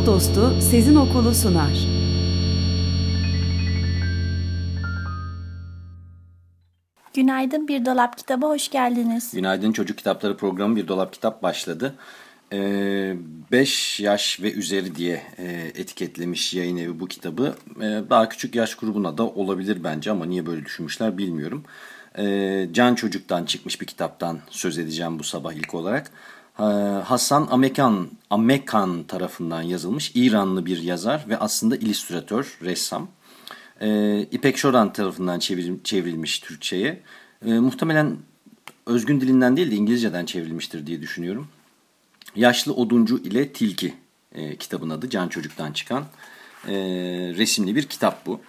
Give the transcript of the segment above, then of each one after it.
Kitap Dostu Sezin Okulu sunar. Günaydın Bir Dolap Kitabı hoş geldiniz. Günaydın Çocuk Kitapları programı Bir Dolap Kitap başladı. 5 ee, yaş ve üzeri diye e, etiketlemiş yayın evi bu kitabı. Ee, daha küçük yaş grubuna da olabilir bence ama niye böyle düşünmüşler bilmiyorum. Ee, Can Çocuk'tan çıkmış bir kitaptan söz edeceğim bu sabah ilk olarak. Hasan Amekan, Amekan tarafından yazılmış İranlı bir yazar ve aslında illüstratör, ressam. İpek Şoran tarafından çevrilmiş Türkçe'ye. Muhtemelen özgün dilinden değil de İngilizceden çevrilmiştir diye düşünüyorum. Yaşlı Oduncu ile Tilki e, kitabın adı. Can Çocuk'tan çıkan e, resimli bir kitap bu.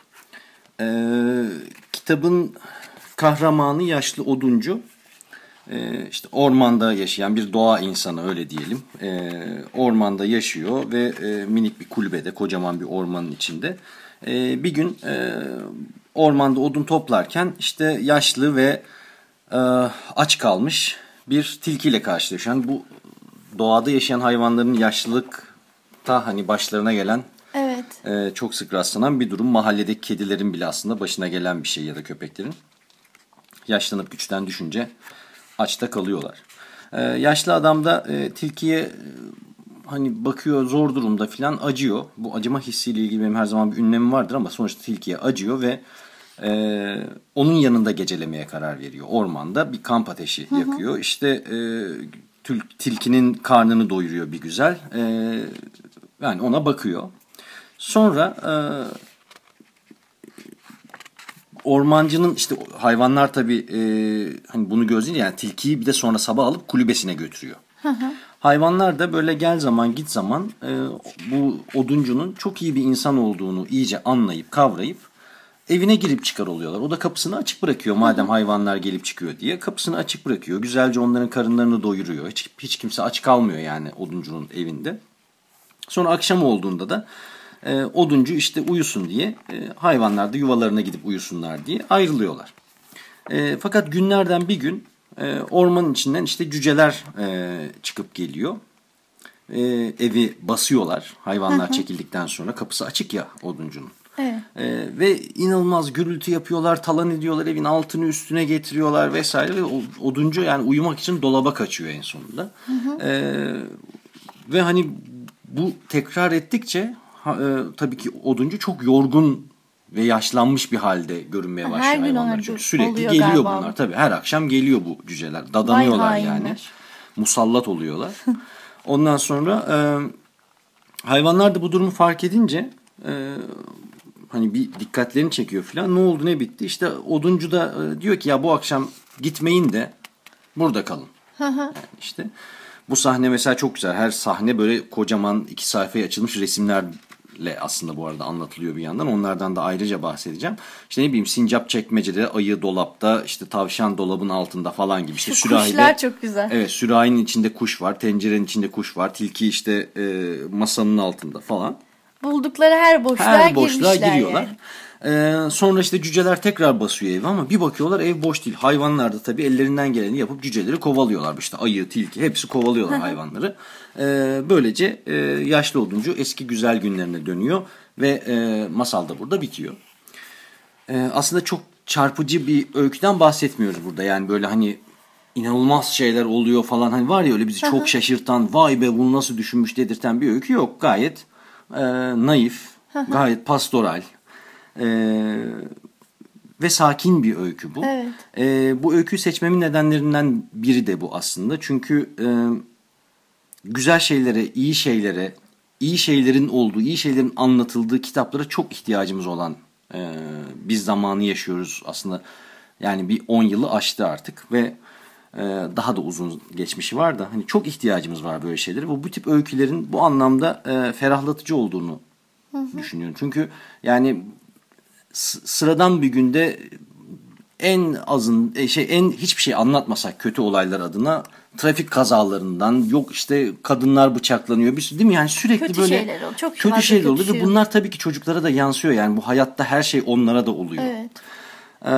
Kitabın kahramanı Yaşlı Oduncu. E, işte ormanda yaşayan bir doğa insanı öyle diyelim. E, ormanda yaşıyor ve e, minik bir kulübede kocaman bir ormanın içinde. E, bir gün e, ormanda odun toplarken işte yaşlı ve e, aç kalmış bir tilkiyle karşılaşıyor. Yani bu doğada yaşayan hayvanların yaşlılıkta hani başlarına gelen evet. e, çok sık rastlanan bir durum. Mahalledeki kedilerin bile aslında başına gelen bir şey ya da köpeklerin. Yaşlanıp güçten düşünce açta kalıyorlar. E, yaşlı adam da e, tilkiye e, hani bakıyor zor durumda filan acıyor. Bu acıma hissiyle ilgili benim her zaman bir ünlemim vardır ama sonuçta tilkiye acıyor ve e, onun yanında gecelemeye karar veriyor. Ormanda bir kamp ateşi yakıyor. Hı hı. İşte e, tilkinin karnını doyuruyor bir güzel. E, yani ona bakıyor. Sonra e, ormancının işte hayvanlar tabii e, hani bunu gözleyince yani tilkiyi bir de sonra sabah alıp kulübesine götürüyor. Hayvanlar da böyle gel zaman git zaman e, bu oduncunun çok iyi bir insan olduğunu iyice anlayıp kavrayıp evine girip çıkar oluyorlar. O da kapısını açık bırakıyor madem hayvanlar gelip çıkıyor diye. Kapısını açık bırakıyor. Güzelce onların karınlarını doyuruyor. Hiç, hiç kimse aç kalmıyor yani oduncunun evinde. Sonra akşam olduğunda da e, oduncu işte uyusun diye e, hayvanlar da yuvalarına gidip uyusunlar diye ayrılıyorlar. E, fakat günlerden bir gün e, ormanın içinden işte cüceler e, çıkıp geliyor. E, evi basıyorlar hayvanlar çekildikten sonra kapısı açık ya oduncunun. Evet. Ee, ve inanılmaz gürültü yapıyorlar, talan ediyorlar, evin altını üstüne getiriyorlar vesaire. Ve oduncu yani uyumak için dolaba kaçıyor en sonunda. Hı hı. Ee, ve hani bu tekrar ettikçe ha, e, tabii ki oduncu çok yorgun ve yaşlanmış bir halde görünmeye başlıyor her hayvanlar. Gün Çünkü sürekli geliyor galiba. bunlar. Tabii her akşam geliyor bu cüceler. Dadanıyorlar yani. Musallat oluyorlar. Ondan sonra e, hayvanlar da bu durumu fark edince e, hani bir dikkatlerini çekiyor falan. Ne oldu ne bitti? İşte oduncu da e, diyor ki ya bu akşam gitmeyin de burada kalın. yani işte bu sahne mesela çok güzel. Her sahne böyle kocaman iki sayfaya açılmış resimlerle aslında bu arada anlatılıyor bir yandan. Onlardan da ayrıca bahsedeceğim. İşte ne bileyim sincap çekmecede, ayı dolapta, işte tavşan dolabın altında falan gibi. İşte Şu sürahide, kuşlar çok güzel. Evet sürahinin içinde kuş var, tencerenin içinde kuş var, tilki işte e, masanın altında falan. Buldukları her boşluğa, her boşluğa giriyorlar. Yani. Ee, sonra işte cüceler tekrar basıyor evi ama bir bakıyorlar ev boş değil. Hayvanlar da tabii ellerinden geleni yapıp cüceleri kovalıyorlar. İşte ayı, tilki hepsi kovalıyorlar hayvanları. Ee, böylece e, yaşlı oduncu eski güzel günlerine dönüyor ve e, masal da burada bitiyor. E, aslında çok çarpıcı bir öyküden bahsetmiyoruz burada. Yani böyle hani inanılmaz şeyler oluyor falan. Hani var ya öyle bizi çok şaşırtan vay be bunu nasıl düşünmüş dedirten bir öykü yok. Gayet e, naif, gayet pastoral e, ve sakin bir öykü bu. Evet. E, bu öyküyü seçmemin nedenlerinden biri de bu aslında. Çünkü e, güzel şeylere, iyi şeylere, iyi şeylerin olduğu, iyi şeylerin anlatıldığı kitaplara çok ihtiyacımız olan e, biz zamanı yaşıyoruz aslında. Yani bir 10 yılı aştı artık ve e, daha da uzun geçmişi var da hani çok ihtiyacımız var böyle şeylere. Bu bu tip öykülerin bu anlamda e, ferahlatıcı olduğunu düşünüyorum. Çünkü yani sıradan bir günde en azın e, şey en hiçbir şey anlatmasak kötü olaylar adına trafik kazalarından yok işte kadınlar bıçaklanıyor bir değil mi yani sürekli Kötü böyle şeyler oluyor, çok kötü şeyler kötü oluyor şey ve bunlar tabii ki çocuklara da yansıyor yani bu hayatta her şey onlara da oluyor. Evet. Ee,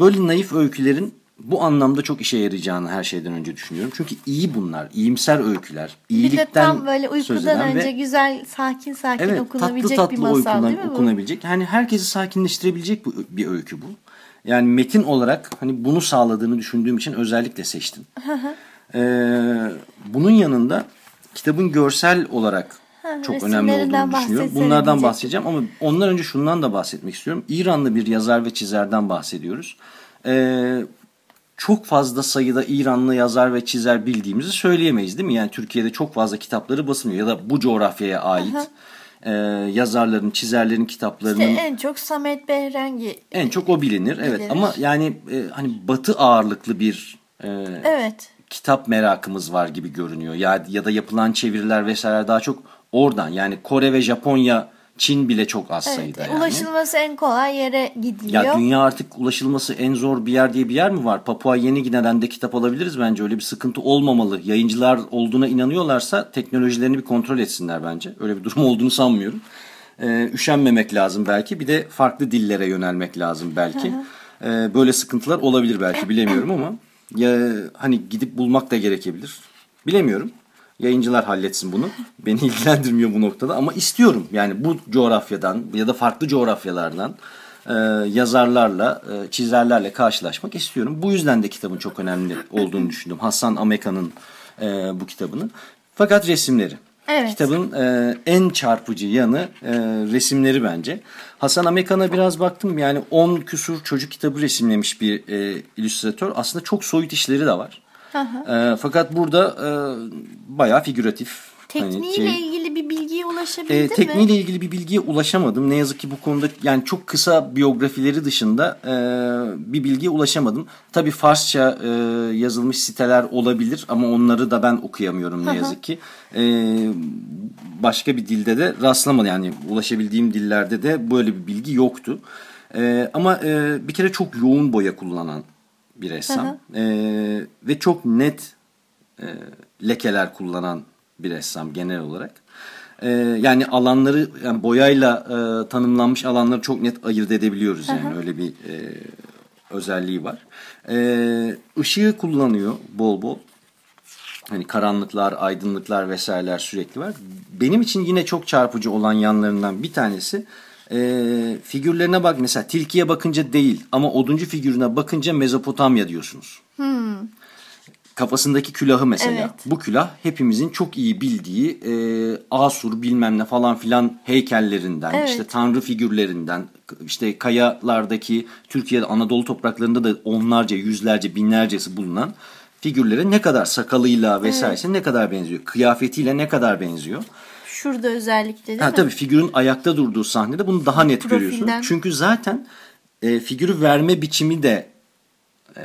böyle naif öykülerin bu anlamda çok işe yarayacağını her şeyden önce düşünüyorum. Çünkü iyi bunlar, iyimser öyküler. Bir de iyilikten tam böyle uykudan eden ve- önce güzel sakin sakin Evet okunabilecek tatlı bir tatlı masal okunan- değil mi bu? okunabilecek. Yani herkesi sakinleştirebilecek bu- bir öykü bu. Yani metin olarak hani bunu sağladığını düşündüğüm için özellikle seçtim. Ee, bunun yanında kitabın görsel olarak çok önemli olduğunu düşünüyorum. Bunlardan bahsedeceğim ama ondan önce şundan da bahsetmek istiyorum. İranlı bir yazar ve çizerden bahsediyoruz. Ee, çok fazla sayıda İranlı yazar ve çizer bildiğimizi söyleyemeyiz değil mi? Yani Türkiye'de çok fazla kitapları basılıyor ya da bu coğrafyaya ait e, yazarların, çizerlerin kitaplarının İşte en çok Samet Behrengi. en çok o bilinir. Evet Bilinir. ama yani e, hani batı ağırlıklı bir e, Evet. kitap merakımız var gibi görünüyor. Ya ya da yapılan çeviriler vesaire daha çok oradan. Yani Kore ve Japonya, Çin bile çok az Evet. sayıda yani. Ulaşılması en kolay yere gidiliyor. Ya dünya artık ulaşılması en zor bir yer diye bir yer mi var? Papua Yeni Gine'den de kitap alabiliriz bence. Öyle bir sıkıntı olmamalı. Yayıncılar olduğuna inanıyorlarsa teknolojilerini bir kontrol etsinler bence. Öyle bir durum olduğunu sanmıyorum. Ee, üşenmemek lazım belki. Bir de farklı dillere yönelmek lazım belki. Ee, böyle sıkıntılar olabilir belki bilemiyorum ama ya hani gidip bulmak da gerekebilir. Bilemiyorum. Yayıncılar halletsin bunu. Beni ilgilendirmiyor bu noktada ama istiyorum. Yani bu coğrafyadan ya da farklı coğrafyalardan e, yazarlarla, e, çizerlerle karşılaşmak istiyorum. Bu yüzden de kitabın çok önemli olduğunu düşündüm. Hasan Ameka'nın e, bu kitabını. Fakat resimleri. Evet. Kitabın e, en çarpıcı yanı e, resimleri bence. Hasan Amekan'a biraz baktım yani 10 küsur çocuk kitabı resimlemiş bir e, illüstratör. Aslında çok soyut işleri de var. E, fakat burada e, bayağı figüratif. hani Tekniğiyle şey- ilgili bir bilgiye ulaşabildin e, mi? tekniğiyle ilgili bir bilgiye ulaşamadım. Ne yazık ki bu konuda yani çok kısa biyografileri dışında e, bir bilgiye ulaşamadım. Tabii Farsça e, yazılmış siteler olabilir ama onları da ben okuyamıyorum ne yazık ki. E, başka bir dilde de rastlamadım. Yani ulaşabildiğim dillerde de böyle bir bilgi yoktu. E, ama e, bir kere çok yoğun boya kullanan bir ressam. E, ve çok net e, lekeler kullanan bir ressam genel olarak. E, yani alanları yani boyayla e, tanımlanmış alanları çok net ayırt edebiliyoruz yani öyle bir e, özelliği var. E, ışığı kullanıyor bol bol. Hani karanlıklar, aydınlıklar vesaireler sürekli var. Benim için yine çok çarpıcı olan yanlarından bir tanesi e, figürlerine bak mesela tilkiye bakınca değil ama oduncu figürüne bakınca Mezopotamya diyorsunuz. Kafasındaki külahı mesela. Evet. Bu külah hepimizin çok iyi bildiği e, Asur bilmem ne falan filan heykellerinden, Evet. işte tanrı figürlerinden, işte kayalardaki Türkiye'de Anadolu topraklarında da onlarca, yüzlerce, binlercesi bulunan figürlere ne kadar sakalıyla vesairesi ne kadar benziyor, kıyafetiyle ne kadar benziyor. Şurada özellikle değil Ha, mi? tabii figürün ayakta durduğu sahnede bunu daha net Profilden. görüyorsun. Çünkü zaten e, figürü verme biçimi de e,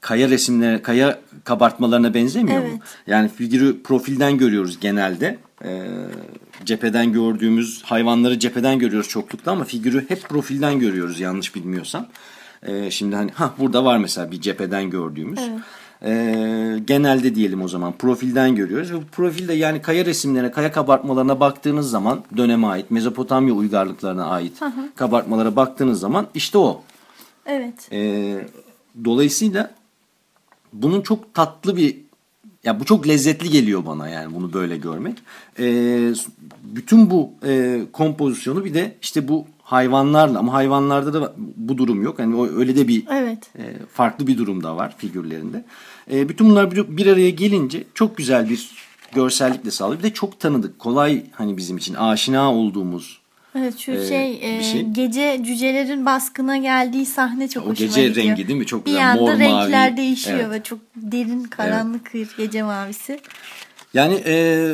kaya resimlerine, kaya kabartmalarına benzemiyor mu? Evet. Yani figürü profilden görüyoruz genelde. E, cepheden gördüğümüz hayvanları cepheden görüyoruz çoklukta ama figürü hep profilden görüyoruz yanlış bilmiyorsam. E, şimdi hani ha burada var mesela bir cepheden gördüğümüz. E, genelde diyelim o zaman profilden görüyoruz ve bu profilde yani kaya resimlerine, kaya kabartmalarına baktığınız zaman döneme ait, Mezopotamya uygarlıklarına ait kabartmalara baktığınız zaman işte o. Evet. E, dolayısıyla bunun çok tatlı bir ya bu çok lezzetli geliyor bana yani bunu böyle görmek. E, bütün bu e, kompozisyonu bir de işte bu hayvanlarla ama hayvanlarda da bu durum yok. O öyle de bir Evet. e, farklı bir durum da var figürlerinde. E, bütün bunlar bir, bir araya gelince çok güzel bir görsellikle sağlıyor. Bir de çok tanıdık, kolay hani bizim için aşina olduğumuz Evet şu Ee, şey, bir e, şey. gece cücelerin baskına geldiği sahne çok O hoşuma gece gidiyor. rengi değil mi? Çok bir güzel, anda mor, renkler mavi. değişiyor Evet. ve çok derin karanlık bir gece mavisi. Yani e,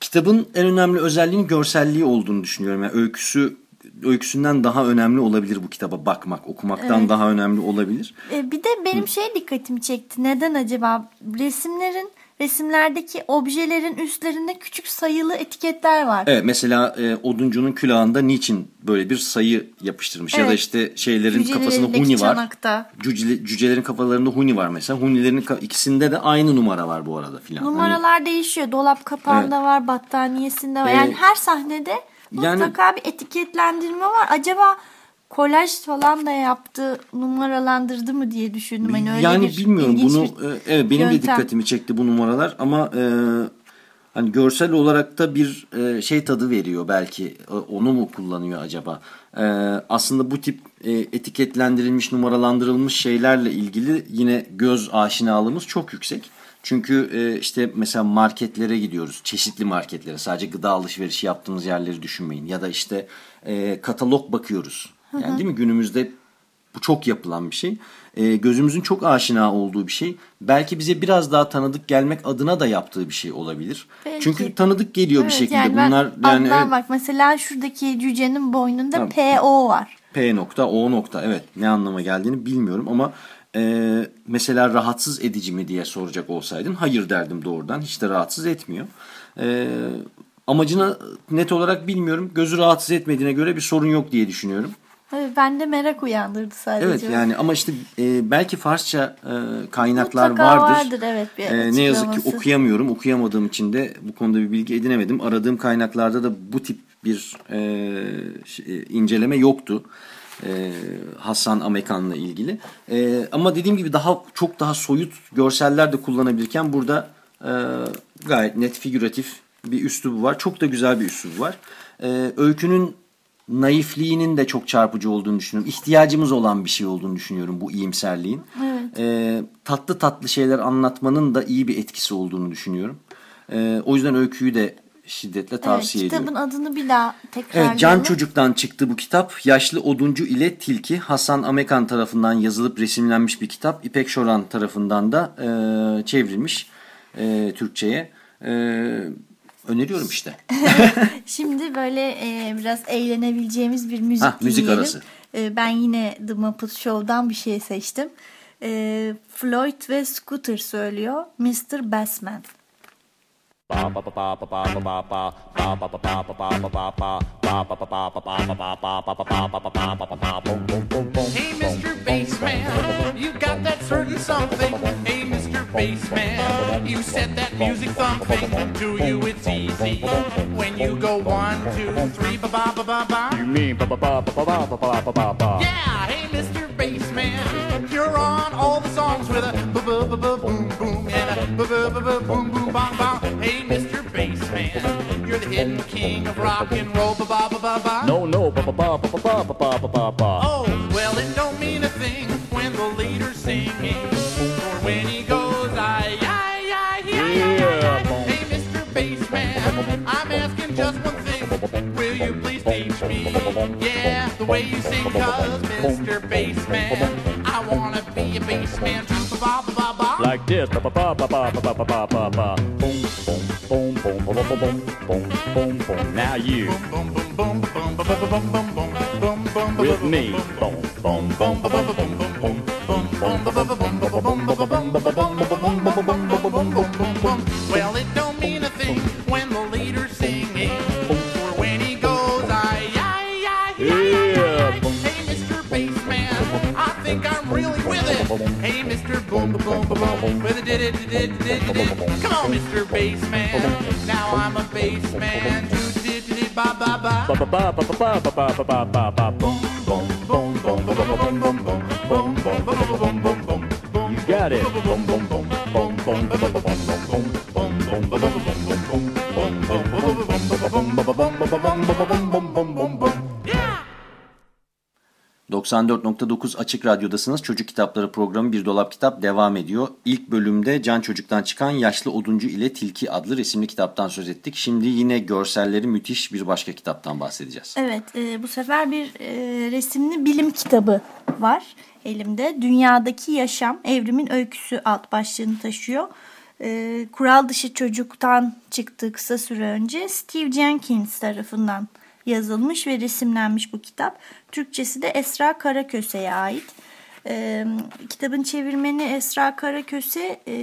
kitabın en önemli özelliğinin görselliği olduğunu düşünüyorum. Yani öyküsü öyküsünden daha önemli olabilir bu kitaba bakmak. Okumaktan Evet. daha önemli olabilir. E, bir de benim şey dikkatimi çekti. Neden acaba? Resimlerin resimlerdeki objelerin üstlerinde küçük sayılı etiketler var. Evet mesela e, oduncunun külahında niçin böyle bir sayı yapıştırmış ya da Evet. işte şeylerin kafasında huni var. çanakta. Cücele, cücelerin kafalarında huni var mesela. Hunilerin ikisinde de aynı numara var bu arada filan. Hani- Numaralar değişiyor. Dolap kapağında var, battaniyesinde var. Ee, Yani her sahnede yani- mutlaka bir etiketlendirme var. Acaba kolaj falan da yaptı, numaralandırdı mı diye düşündüm. Hani öyle yani bir bilmiyorum bunu bir e, evet benim de yöntem. dikkatimi çekti bu numaralar ama e, hani görsel olarak da bir e, şey tadı veriyor belki E, onu mu kullanıyor acaba E, aslında bu tip e, etiketlendirilmiş numaralandırılmış şeylerle ilgili yine göz aşinalığımız çok yüksek. Çünkü e, işte mesela marketlere gidiyoruz. Çeşitli marketlere. Sadece gıda alışverişi yaptığımız yerleri düşünmeyin. Ya da işte e, katalog bakıyoruz. Yani değil mi? Günümüzde bu çok yapılan bir şey. E, gözümüzün çok aşina olduğu bir şey. Belki bize biraz daha tanıdık gelmek adına da yaptığı bir şey olabilir. Belki. Çünkü tanıdık geliyor bir Evet, şekilde. yani Bunlar yani evet, bak mesela şuradaki cücenin boynunda Tamam. PO var. P nokta O nokta evet ne anlama geldiğini bilmiyorum ama e, mesela rahatsız edici mi diye soracak olsaydın hayır derdim doğrudan hiç de rahatsız etmiyor. E, amacını net olarak bilmiyorum gözü rahatsız etmediğine göre bir sorun yok diye düşünüyorum. Evet, bende merak uyandırdı sadece. Evet yani ama işte e, belki Farsça e, kaynaklar Mutlaka vardır. vardır, evet, bir E, ne yazık ki okuyamıyorum. Okuyamadığım için de bu konuda bir bilgi edinemedim. Aradığım kaynaklarda da bu tip bir e, şey, inceleme yoktu. E, Hasan Amekan'la ilgili. E, ama dediğim gibi daha çok daha soyut görseller de kullanabilirken burada e, gayet net figüratif bir üslubu var. Çok da güzel bir üslubu var. E, öykünün naifliğinin de çok çarpıcı olduğunu düşünüyorum. İhtiyacımız olan bir şey olduğunu düşünüyorum bu iyimserliğin. Evet. Tatlı tatlı şeyler anlatmanın da iyi bir etkisi olduğunu düşünüyorum. O yüzden öyküyü de şiddetle tavsiye evet, ediyorum. kitabın adını bir daha tekrarlayalım. Evet, Can Çocuk'tan çıktı bu kitap. Yaşlı Oduncu ile Tilki Hasan Amekan tarafından yazılıp resimlenmiş bir kitap. İpek Şoran tarafından da e, çevrilmiş e, Türkçe'ye. E, öneriyorum işte. Şimdi böyle e, biraz eğlenebileceğimiz bir müzik Hah, müzik dinleyelim. arası. E, ben yine The Muppet Show'dan bir şey seçtim. E, Floyd ve Scooter söylüyor. Mr. Bassman. Hey, Mr. Bassman, you got that certain something. Hey, Mr. Bassman, you set that music thumping. To you, it's easy. When you go one, two, three, ba ba ba ba ba. You mean ba ba ba ba ba ba ba ba ba rock and roll. Ba ba ba ba ba. No, no, ba ba ba ba ba ba ba ba ba ba. Oh, well, it don't mean a thing when the leader's singing. Or when he goes, I, I, I, I, Yeah. Hey, Mr. Bassman, I'm asking just one thing. Will you please teach me? Yeah, the way you sing, cause Mr. Bassman, I wanna be a bassman too. Ba ba ba ba. Like this, ba ba ba ba ba ba ba ba ba ba. Boom, boom, boom, boom, boom, boom, boom, boom, boom, boom. Now you with me. boom, boom, boom, boom, boom, boom, boom. Well, it don't with it, did it, did it, did it, did it. Come on, Mr. Bassman, now I'm a bassman. Do, did, did, ba, ba, ba. Ba ba ba ba ba ba ba ba ba ba ba. Boom, boom, boom, boom, boom, boom, boom, boom, boom, boom, boom, boom, boom, boom. You got it. Boom, boom, boom, boom, boom, boom, boom, boom, boom, boom, boom, boom, boom, boom. Yeah! 94.9 Açık Radyo'dasınız. Çocuk Kitapları programı Bir Dolap Kitap devam ediyor. İlk bölümde Can Çocuk'tan çıkan Yaşlı Oduncu ile Tilki adlı resimli kitaptan söz ettik. Şimdi yine görselleri müthiş bir başka kitaptan bahsedeceğiz. Evet e, bu sefer bir e, resimli bilim kitabı var elimde. Dünyadaki Yaşam Evrimin Öyküsü alt başlığını taşıyor. E, kural dışı çocuktan çıktığı kısa süre önce Steve Jenkins tarafından yazılmış ve resimlenmiş bu kitap. Türkçesi de Esra Karaköse'ye ait. E, kitabın çevirmeni Esra Karaköse e,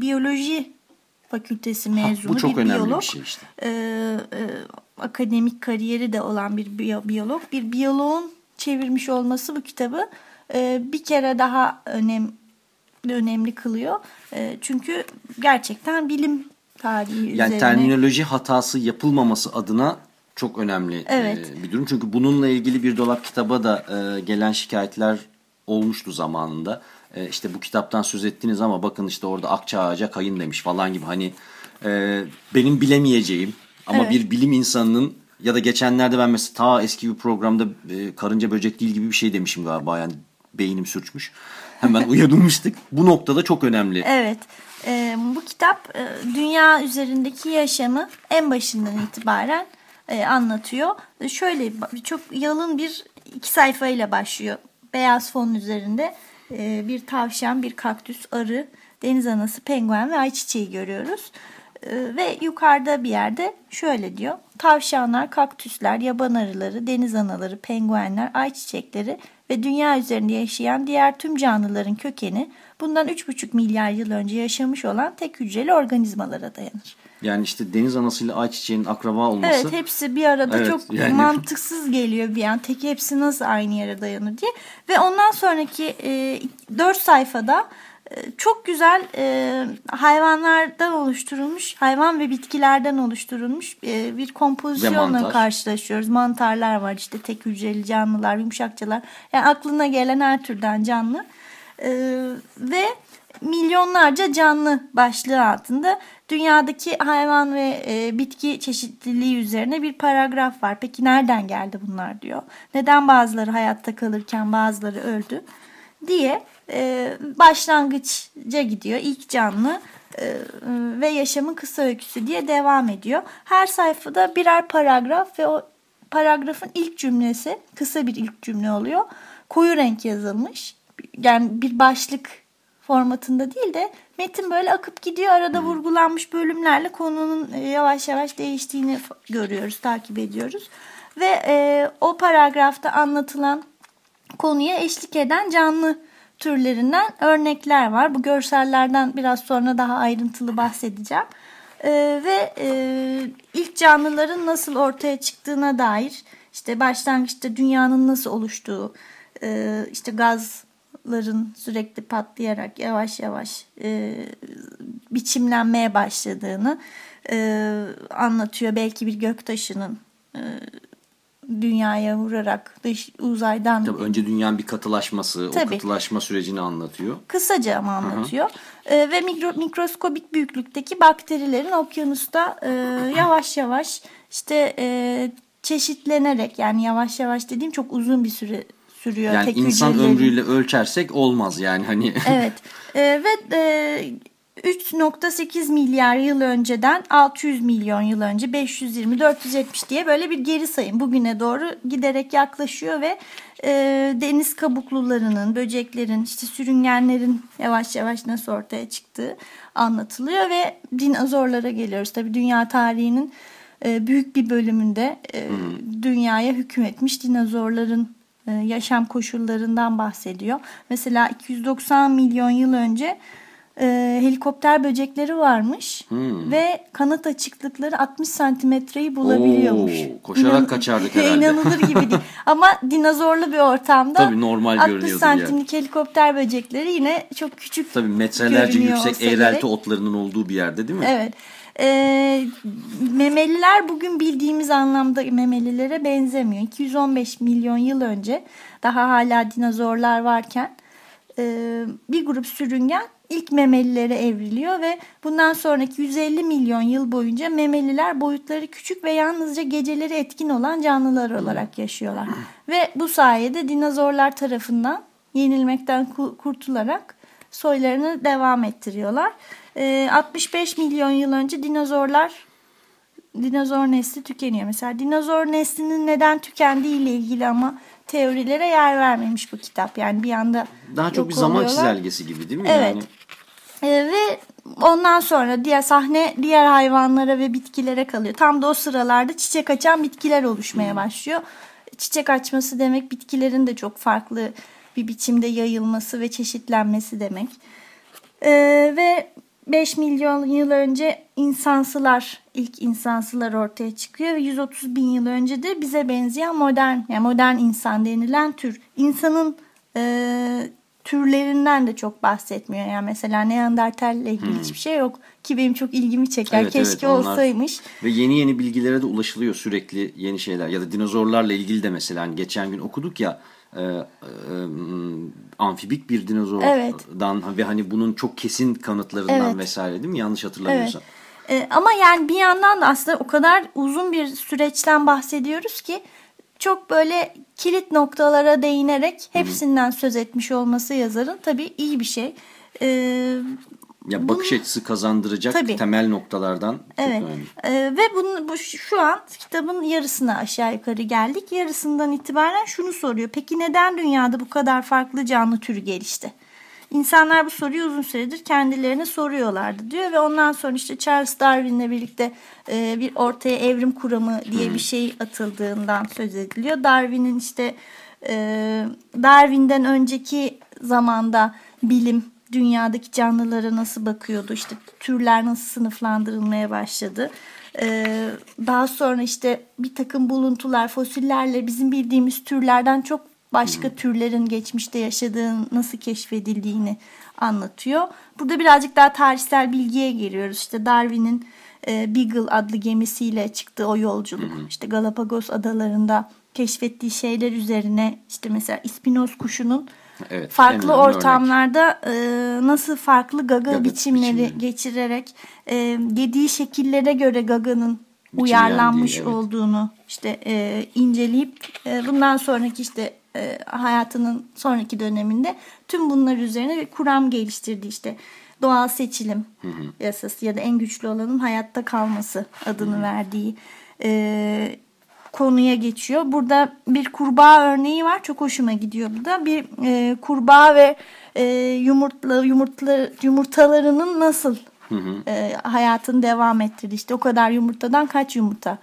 biyoloji fakültesi mezunu bu çok bir önemli bir biyolog. şey işte. E, e, akademik kariyeri de olan bir biyo- biyolog. Bir biyoloğun çevirmiş olması bu kitabı e, bir kere daha önem önemli kılıyor. E, çünkü gerçekten bilim tarihi Yani üzerine. terminoloji hatası yapılmaması adına çok önemli Evet. e, bir durum. Çünkü bununla ilgili bir dolap kitaba da e, gelen şikayetler olmuştu zamanında. E, işte bu kitaptan söz ettiniz ama bakın işte orada akça ağaca kayın demiş falan gibi. Hani e, benim bilemeyeceğim ama Evet. bir bilim insanının ya da geçenlerde ben mesela ta eski bir programda e, karınca böcek değil gibi bir şey demişim galiba yani beynim sürçmüş. Hemen uyarılmıştık. Bu noktada çok önemli. Evet. e, bu kitap e, dünya üzerindeki yaşamı en başından itibaren e, anlatıyor. E, Şöyle çok yalın bir iki sayfayla başlıyor. Beyaz fon üzerinde e, bir tavşan, bir kaktüs, arı, deniz anası, penguen ve ayçiçeği görüyoruz. Ve yukarıda bir yerde şöyle diyor. Tavşanlar, kaktüsler, yaban arıları, deniz anaları, penguenler, ayçiçekleri ve dünya üzerinde yaşayan diğer tüm canlıların kökeni bundan 3,5 milyar yıl önce yaşamış olan tek hücreli organizmalara dayanır. Yani işte deniz anasıyla ayçiçeğinin akraba olması. Evet hepsi bir arada Evet, çok yani- mantıksız geliyor bir an. Tek hepsi nasıl aynı yere dayanır diye. Ve ondan sonraki e, 4 sayfada e, çok güzel e, hayvanlardan oluşturulmuş, hayvan ve bitkilerden oluşturulmuş e, bir kompozisyonla mantar. karşılaşıyoruz. Mantarlar var işte tek hücreli canlılar, yumuşakçalar. Yani aklına gelen her türden canlı. E, ve milyonlarca canlı başlığı altında dünyadaki hayvan ve e, bitki çeşitliliği üzerine bir paragraf var. Peki nereden geldi bunlar diyor. Neden bazıları hayatta kalırken bazıları öldü diye e, başlangıçca gidiyor. İlk canlı e, ve yaşamın kısa öyküsü diye devam ediyor. Her sayfada birer paragraf ve o paragrafın ilk cümlesi kısa bir ilk cümle oluyor. Koyu renk yazılmış. Yani bir başlık formatında değil de metin böyle akıp gidiyor. Arada vurgulanmış bölümlerle konunun e, yavaş yavaş değiştiğini görüyoruz, takip ediyoruz. Ve e, o paragrafta anlatılan konuya eşlik eden canlı türlerinden örnekler var. Bu görsellerden biraz sonra daha ayrıntılı bahsedeceğim. E, ve e, ilk canlıların nasıl ortaya çıktığına dair işte başlangıçta dünyanın nasıl oluştuğu, e, işte gazların sürekli patlayarak yavaş yavaş e, biçimlenmeye başladığını e, anlatıyor. Belki bir göktaşının e, dünyaya vurarak dış uzaydan Tabii önce dünyanın bir katılaşması, Tabii. o katılaşma sürecini anlatıyor. kısaca ama anlatıyor. E, ve mikro, mikroskobik büyüklükteki bakterilerin okyanusta e, yavaş yavaş işte e, çeşitlenerek yani yavaş yavaş dediğim çok uzun bir süre sürüyor. Yani tek insan hücrelerin. ömrüyle ölçersek olmaz yani hani. Evet. E, ve e, 3.8 milyar yıl önceden 600 milyon yıl önce 520 470 diye böyle bir geri sayım bugüne doğru giderek yaklaşıyor ve e, deniz kabuklularının, böceklerin, işte sürüngenlerin yavaş yavaş nasıl ortaya çıktığı anlatılıyor ve dinozorlara geliyoruz. Tabii dünya tarihinin e, büyük bir bölümünde e, dünyaya hüküm etmiş dinozorların yaşam koşullarından bahsediyor. Mesela 290 milyon yıl önce e, helikopter böcekleri varmış ve kanat açıklıkları 60 santimetreyi bulabiliyormuş. Oo, koşarak kaçardık herhalde. İnanılır gibi değil. Ama dinozorlu bir ortamda Tabii normal 60 görünüyordur santimlik helikopter böcekleri yine çok küçük Tabii metrelerce yüksek eğrelti otlarının olduğu bir yerde değil mi? Evet. Ee, memeliler bugün bildiğimiz anlamda memelilere benzemiyor. 215 milyon yıl önce daha hala dinozorlar varken e, bir grup sürüngen ilk memelilere evriliyor ve bundan sonraki 150 milyon yıl boyunca memeliler boyutları küçük ve yalnızca geceleri etkin olan canlılar olarak yaşıyorlar. ve bu sayede dinozorlar tarafından yenilmekten ku- kurtularak soylarını devam ettiriyorlar. Ee, 65 milyon yıl önce dinozorlar dinozor nesli tükeniyor. Mesela dinozor neslinin neden tükendiği ile ilgili ama teorilere yer vermemiş bu kitap. Yani bir anda Daha çok bir zaman oluyorlar. çizelgesi gibi değil mi? Evet. Yani Ee, ve ondan sonra diğer sahne diğer hayvanlara ve bitkilere kalıyor. Tam da o sıralarda çiçek açan bitkiler oluşmaya başlıyor. Çiçek açması demek bitkilerin de çok farklı bir biçimde yayılması ve çeşitlenmesi demek. Ee, ve 5 milyon yıl önce insansılar, ilk insansılar ortaya çıkıyor. Ve 130 bin yıl önce de bize benzeyen modern, yani modern insan denilen tür. İnsanın e, türlerinden de çok bahsetmiyor. Yani mesela Neandertal ile ilgili hiçbir şey yok. Ki benim çok ilgimi çeker. Evet, evet, Keşke onlar- olsaymış. Ve yeni yeni bilgilere de ulaşılıyor sürekli yeni şeyler. Ya da dinozorlarla ilgili de mesela hani geçen gün okuduk ya e, e, amfibik bir dinozordan ve hani bunun çok kesin kanıtlarından Evet. vesaire değil mi? Yanlış hatırlamıyorsam. Ee, ama yani bir yandan da aslında o kadar uzun bir süreçten bahsediyoruz ki çok böyle kilit noktalara değinerek hepsinden söz etmiş olması yazarın tabii iyi bir şey. Ee, Ya bakış açısı kazandıracak Tabii. temel noktalardan çok Evet. önemli. Ee, ve bunu bu şu an kitabın yarısına aşağı yukarı geldik. Yarısından itibaren şunu soruyor. Peki neden dünyada bu kadar farklı canlı türü gelişti? İnsanlar bu soruyu uzun süredir kendilerine soruyorlardı diyor ve ondan sonra işte Charles Darwin'le birlikte e, bir ortaya evrim kuramı diye bir şey atıldığından söz ediliyor. Darwin'in işte e, Darwin'den önceki zamanda bilim dünyadaki canlılara nasıl bakıyordu işte türler nasıl sınıflandırılmaya başladı. Ee, daha sonra işte bir takım buluntular fosillerle bizim bildiğimiz türlerden çok başka türlerin geçmişte yaşadığını nasıl keşfedildiğini anlatıyor. Burada birazcık daha tarihsel bilgiye giriyoruz. İşte Darwin'in e, Beagle adlı gemisiyle çıktığı o yolculuk. işte Galapagos adalarında keşfettiği şeyler üzerine işte mesela ispinoz kuşunun Evet, farklı ortamlarda e, nasıl farklı gaga, Gaga biçimleri biçimleri. geçirerek e, yediği şekillere göre gaganın uyarlanmış evet. olduğunu işte e, inceleyip e, bundan sonraki işte e, hayatının sonraki döneminde tüm bunlar üzerine bir kuram geliştirdi işte doğal seçilim yasası ya da en güçlü olanın hayatta kalması adını verdiği e, konuya geçiyor. Burada bir kurbağa örneği var. Çok hoşuma gidiyor bu da. Bir e, kurbağa ve e, yumurtla, yumurtla, yumurtalarının nasıl e, hayatını devam ettirdi. İşte o kadar yumurtadan kaç yumurta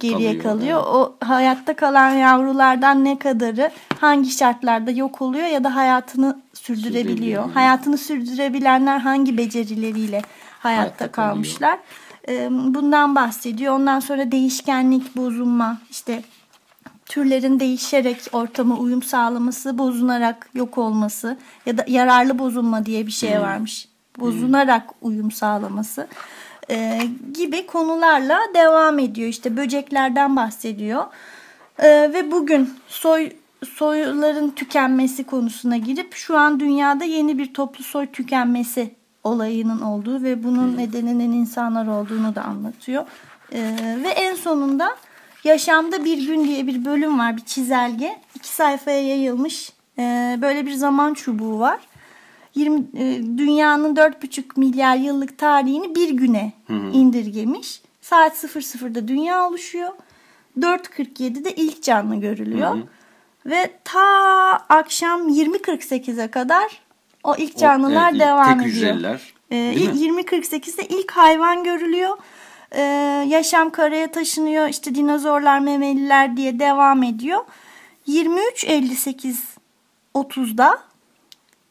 geriye Kalıyor, kalıyor. O hayatta kalan yavrulardan ne kadarı hangi şartlarda yok oluyor ya da hayatını sürdürebiliyor. Hayatını sürdürebilenler hangi becerileriyle hayatta, Hayatta kalıyor. kalmışlar. E, Bundan bahsediyor. Ondan sonra değişkenlik, bozulma, işte türlerin değişerek ortama uyum sağlaması, bozunarak yok olması ya da yararlı bozulma diye bir şey varmış. Bozunarak uyum sağlaması e, gibi konularla devam ediyor. İşte böceklerden bahsediyor. E, ve bugün soy soyların tükenmesi konusuna girip şu an dünyada yeni bir toplu soy tükenmesi olayının olduğu ve bunun nedeninin insanlar olduğunu da anlatıyor. E, ve en sonunda Yaşamda Bir Gün diye bir bölüm var, bir çizelge. iki sayfaya yayılmış e, böyle bir zaman çubuğu var. 20, e, dünyanın 4,5 milyar yıllık tarihini bir güne indirgemiş. Saat 00'da dünya oluşuyor. 4.47'de ilk canlı görülüyor. Ve ta akşam 20.48'e kadar o ilk canlılar evet, devam tek ediyor. hücreliler, mi? 20.48'de ilk hayvan görülüyor. Ee, yaşam karaya taşınıyor. İşte dinozorlar, memeliler diye devam ediyor. 23.58 30'da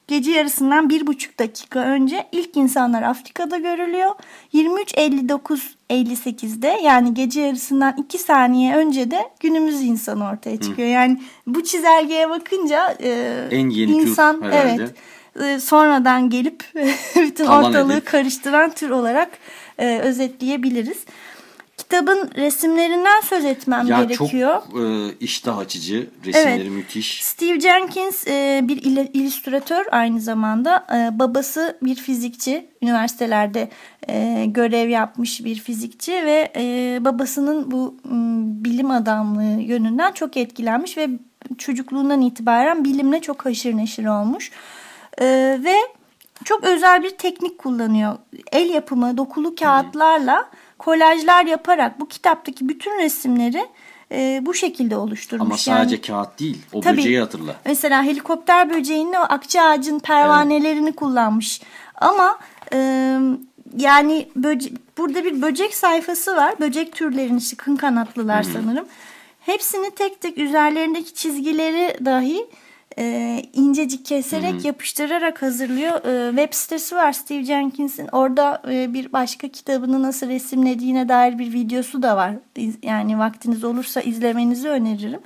gece yarısından bir buçuk dakika önce ilk insanlar Afrika'da görülüyor. 23.59-58'de yani gece yarısından 2 saniye önce de günümüz insanı ortaya çıkıyor. Yani bu çizelgeye bakınca e, En yeni insan evet e, sonradan gelip bütün Talan ortalığı edip. karıştıran tür olarak e, özetleyebiliriz. Kitabın resimlerinden söz etmem Ya gerekiyor. çok e, iştah açıcı resimleri Evet. müthiş. Steve Jenkins e, bir il- illüstratör aynı zamanda. E, babası bir fizikçi. Üniversitelerde e, görev yapmış bir fizikçi ve e, babasının bu m, bilim adamlığı yönünden çok etkilenmiş ve çocukluğundan itibaren bilimle çok haşır neşir olmuş. E, ve çok özel bir teknik kullanıyor. El yapımı dokulu kağıtlarla kolajlar yaparak bu kitaptaki bütün resimleri e, bu şekilde oluşturmuş. Ama sadece Yani- kağıt değil. O Tabii. böceği hatırla. Mesela helikopter böceğinin o akça ağacın pervanelerini kullanmış. Ama e, yani böce- burada bir böcek sayfası var. Böcek türlerinin işte kın kanatlılar sanırım. Hepsini tek tek üzerlerindeki çizgileri dahi e, incecik keserek yapıştırarak hazırlıyor. E, web sitesi var Steve Jenkins'in. Orada e, bir başka kitabını nasıl resimlediğine dair bir videosu da var. İz- Yani vaktiniz olursa izlemenizi öneririm.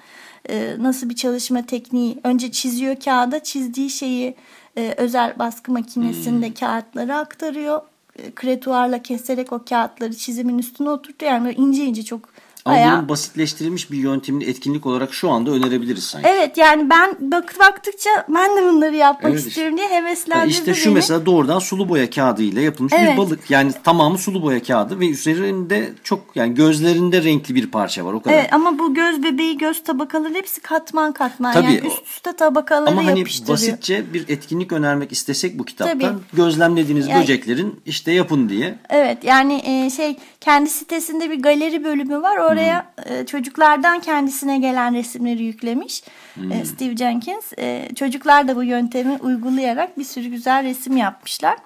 E, nasıl bir çalışma tekniği. Önce çiziyor kağıda çizdiği şeyi e, özel baskı makinesinde kağıtlara aktarıyor. E, kretuarla keserek o kağıtları çizimin üstüne oturtuyor. Yani ince ince çok bayağı... bunun basitleştirilmiş bir yöntemini etkinlik olarak şu anda önerebiliriz sanki. Evet yani ben bak baktıkça ben de bunları yapmak Evet işte. istiyorum diye heveslendirdi işte şu beni. mesela doğrudan sulu boya kağıdı ile yapılmış Evet. bir balık. Yani tamamı sulu boya kağıdı ve üzerinde çok yani gözlerinde renkli bir parça var o kadar. Evet ama bu göz bebeği göz tabakaları hepsi katman katman. Tabii, yani üst üste tabakaları Ama hani basitçe bir etkinlik önermek istesek bu kitaptan Tabii. gözlemlediğiniz Yani- böceklerin işte yapın diye. Evet yani e, şey kendi sitesinde bir galeri bölümü var. Oraya e, çocuklardan kendisine gelen resimleri yüklemiş. E, Steve Jenkins. E, çocuklar da bu yöntemi uygulayarak bir sürü güzel resim yapmışlar.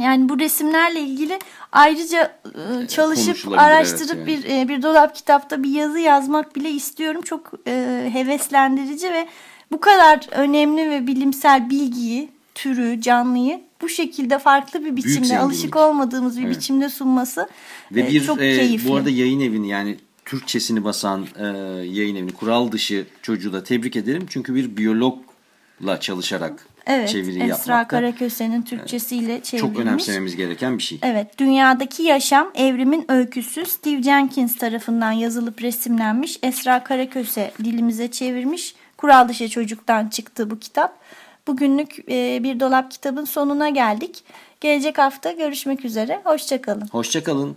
Yani bu resimlerle ilgili ayrıca e, çalışıp araştırıp evet bir e, bir dolap kitapta bir yazı yazmak bile istiyorum. Çok e, heveslendirici ve bu kadar önemli ve bilimsel bilgiyi, türü, canlıyı bu şekilde farklı bir biçimde alışık olmadığımız bir Evet. biçimde sunması Ve e, bir çok e, keyifli. bu arada yayın evini yani Türkçesini basan e, yayın evini kural dışı çocuğu da tebrik ederim. Çünkü bir biyologla çalışarak evet, çeviri Esra yapmakta Karaköse'nin Türkçesiyle çevrilmiş. çok önemsememiz gereken bir şey. Evet, dünyadaki yaşam evrimin öyküsü Steve Jenkins tarafından yazılıp resimlenmiş. Esra Karaköse dilimize çevirmiş. Kural dışı çocuktan çıktı bu kitap. Bugünlük e, bir dolap kitabın sonuna geldik. Gelecek hafta görüşmek üzere. Hoşçakalın. Hoşçakalın.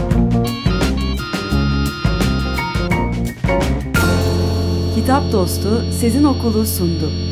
Dostu Sezin Okulu sundu.